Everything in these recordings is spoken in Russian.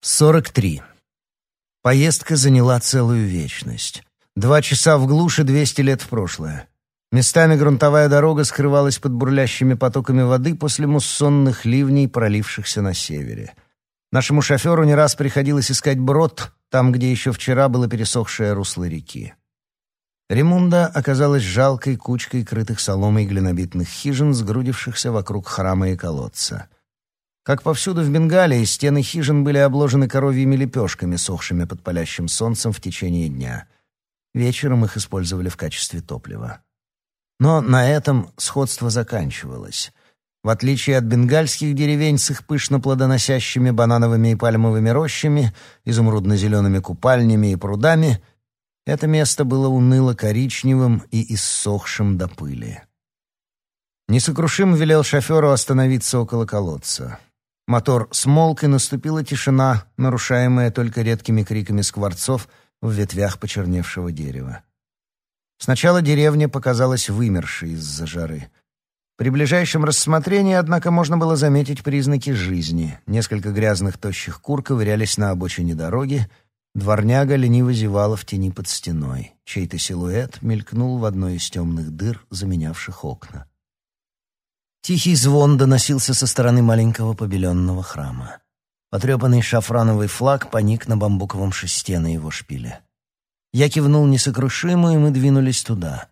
43. Поездка заняла целую вечность. Два часа в глуши, двести лет в прошлое. Местами грунтовая дорога скрывалась под бурлящими потоками воды после муссонных ливней, пролившихся на севере. Нашему шоферу не раз приходилось искать брод там, где еще вчера было пересохшее русло реки. Ремунда оказалась жалкой кучкой крытых соломой глинобитных хижин, сгрудившихся вокруг храма и колодца. Как повсюду в Бенгалии, стены хижин были обложены коровьими лепешками, сохшими под палящим солнцем в течение дня. Вечером их использовали в качестве топлива. Но на этом сходство заканчивалось. В отличие от бенгальских деревень с их пышно плодоносящими банановыми и пальмовыми рощами, изумрудно-зелеными купальнями и прудами, это место было уныло-коричневым и иссохшим до пыли. Несокрушим велел шоферу остановиться около колодца. Мотор смолк, и наступила тишина, нарушаемая только редкими криками скворцов в ветвях почерневшего дерева. Сначала деревня показалась вымершей из-за жары. При ближайшем рассмотрении, однако, можно было заметить признаки жизни. Несколько грязных тощих кур ковырялись на обочине дороги, дворняга лениво зевала в тени под стеной. Чей-то силуэт мелькнул в одной из темных дыр, заменявших окна. Тихий звон доносился со стороны маленького побеленного храма. Потрепанный шафрановый флаг поник на бамбуковом шесте на его шпиле. Я кивнул несокрушимо, и мы двинулись туда.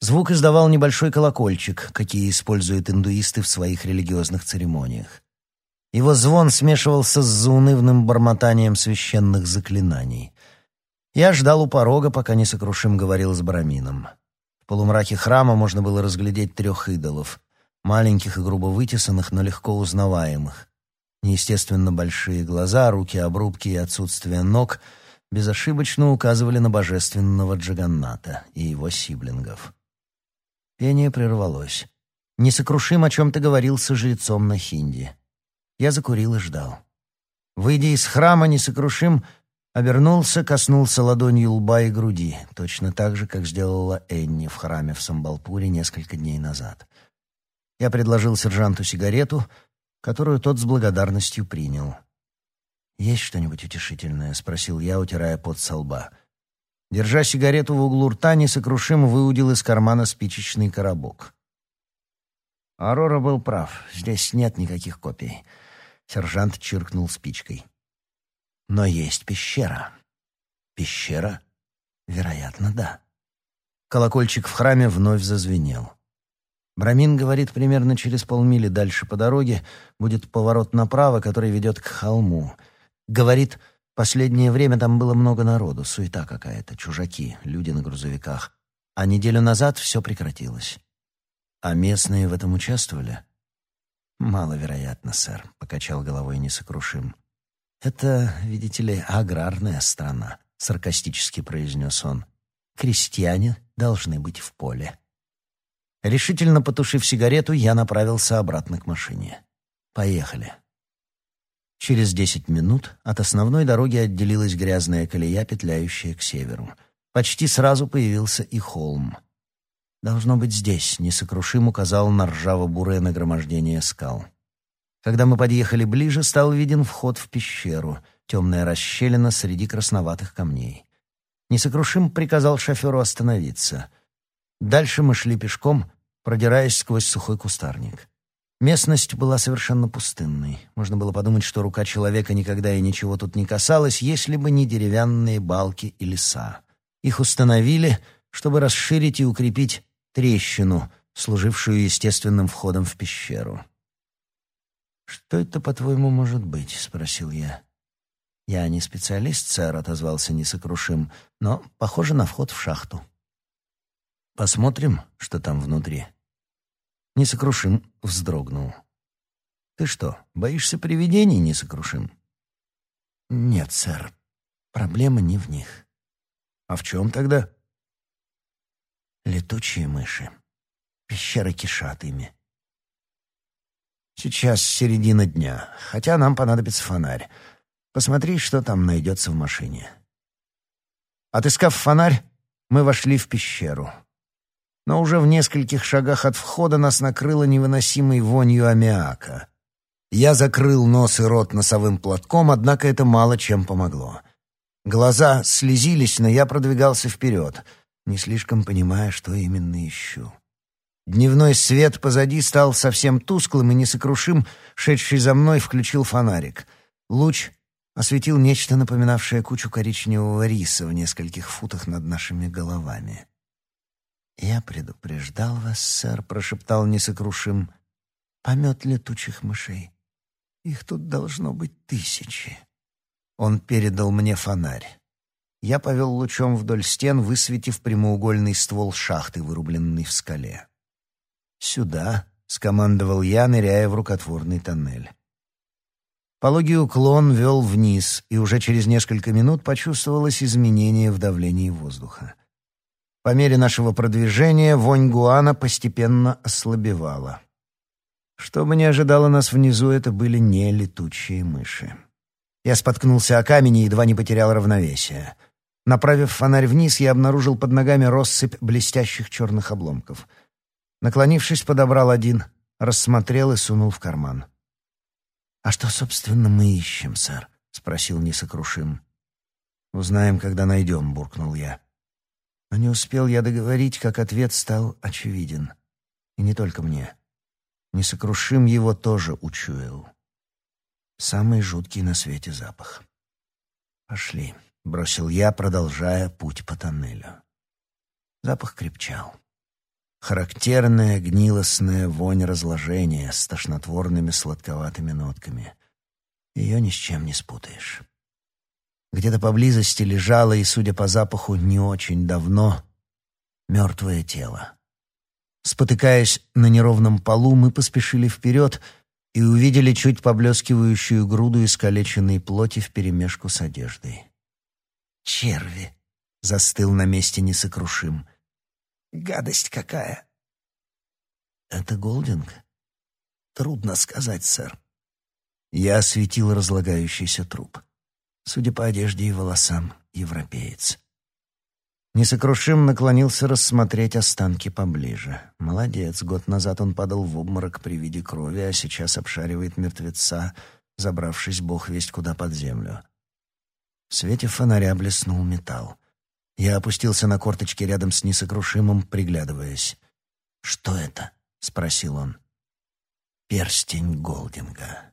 Звук издавал небольшой колокольчик, какие используют индуисты в своих религиозных церемониях. Его звон смешивался с заунывным бормотанием священных заклинаний. Я ждал у порога, пока несокрушим говорил с Брамином. В полумраке храма можно было разглядеть трех идолов маленьких и грубо вытесанных, но легко узнаваемых. Неестественно большие глаза, руки-обрубки и отсутствие ног безошибочно указывали на божественного Джаганната и его сиблингов. Пение прервалось. Несокрушим о чем-то говорил со жрецом на хинди. Я закурил и ждал. Выйдя из храма, Несокрушим обернулся, коснулся ладонью лба и груди, точно так же, как сделала Энни в храме в Самбалпуре несколько дней назад. Я предложил сержанту сигарету, которую тот с благодарностью принял. «Есть что-нибудь утешительное?» — спросил я, утирая пот со лба. Держа сигарету в углу рта, несокрушимо выудил из кармана спичечный коробок. Арора был прав. Здесь нет никаких копий. Сержант чиркнул спичкой. Но есть пещера. Пещера? Вероятно, да. Колокольчик в храме вновь зазвенел. Брамин говорит, примерно через полмили дальше по дороге будет поворот направо, который ведет к холму. Говорит, последнее время там было много народу, суета какая-то, чужаки, люди на грузовиках. А неделю назад все прекратилось. А местные в этом участвовали? «Маловероятно, сэр», — покачал головой несокрушим. «Это, видите ли, аграрная страна», — саркастически произнес он. «Крестьяне должны быть в поле». Решительно потушив сигарету, я направился обратно к машине. Поехали. Через десять минут от основной дороги отделилась грязная колея, петляющая к северу. Почти сразу появился и холм. «Должно быть здесь», — несокрушим указал на ржаво-бурое нагромождение скал. Когда мы подъехали ближе, стал виден вход в пещеру, темная расщелина среди красноватых камней. Несокрушим приказал шоферу остановиться — Дальше мы шли пешком, продираясь сквозь сухой кустарник. Местность была совершенно пустынной. Можно было подумать, что рука человека никогда и ничего тут не касалась, если бы не деревянные балки и леса. Их установили, чтобы расширить и укрепить трещину, служившую естественным входом в пещеру. «Что это, по-твоему, может быть?» — спросил я. «Я не специалист, сэр», — отозвался несокрушим, «но похоже на вход в шахту». Посмотрим, что там внутри. Несокрушим вздрогнул. Ты что, боишься привидений, Несокрушим? Нет, сэр. Проблема не в них. А в чем тогда? Летучие мыши. Пещера кишат ими. Сейчас середина дня, хотя нам понадобится фонарь. Посмотри, что там найдется в машине. Отыскав фонарь, мы вошли в пещеру но уже в нескольких шагах от входа нас накрыло невыносимой вонью аммиака. Я закрыл нос и рот носовым платком, однако это мало чем помогло. Глаза слезились, но я продвигался вперед, не слишком понимая, что именно ищу. Дневной свет позади стал совсем тусклым и несокрушим, шедший за мной включил фонарик. Луч осветил нечто, напоминавшее кучу коричневого риса в нескольких футах над нашими головами. «Я предупреждал вас, сэр», — прошептал несокрушим, — «помет летучих мышей. Их тут должно быть тысячи». Он передал мне фонарь. Я повел лучом вдоль стен, высветив прямоугольный ствол шахты, вырубленный в скале. «Сюда», — скомандовал я, ныряя в рукотворный тоннель. Пологий уклон вел вниз, и уже через несколько минут почувствовалось изменение в давлении воздуха. По мере нашего продвижения вонь гуана постепенно ослабевала. Что бы ни ожидало нас внизу, это были не летучие мыши. Я споткнулся о камень и едва не потерял равновесие. Направив фонарь вниз, я обнаружил под ногами россыпь блестящих черных обломков. Наклонившись, подобрал один, рассмотрел и сунул в карман. «А что, собственно, мы ищем, сэр?» — спросил несокрушим. «Узнаем, когда найдем», — буркнул я. Успел я договорить, как ответ стал очевиден. И не только мне. Несокрушим его тоже учуял. Самый жуткий на свете запах. «Пошли», — бросил я, продолжая путь по тоннелю. Запах крепчал. Характерная гнилостная вонь разложения с тошнотворными сладковатыми нотками. Ее ни с чем не спутаешь. Где-то поблизости лежало, и, судя по запаху, не очень давно, мертвое тело. Спотыкаясь на неровном полу, мы поспешили вперед и увидели чуть поблескивающую груду искалеченной плоти вперемешку с одеждой. «Черви!» — застыл на месте несокрушим. «Гадость какая!» «Это Голдинг?» «Трудно сказать, сэр». Я осветил разлагающийся труп. Судя по одежде и волосам, европеец. Несокрушим наклонился рассмотреть останки поближе. Молодец, год назад он падал в обморок при виде крови, а сейчас обшаривает мертвеца, забравшись бог весть куда под землю. В свете фонаря блеснул металл. Я опустился на корточки рядом с несокрушимым, приглядываясь. «Что это?» — спросил он. «Перстень Голдинга».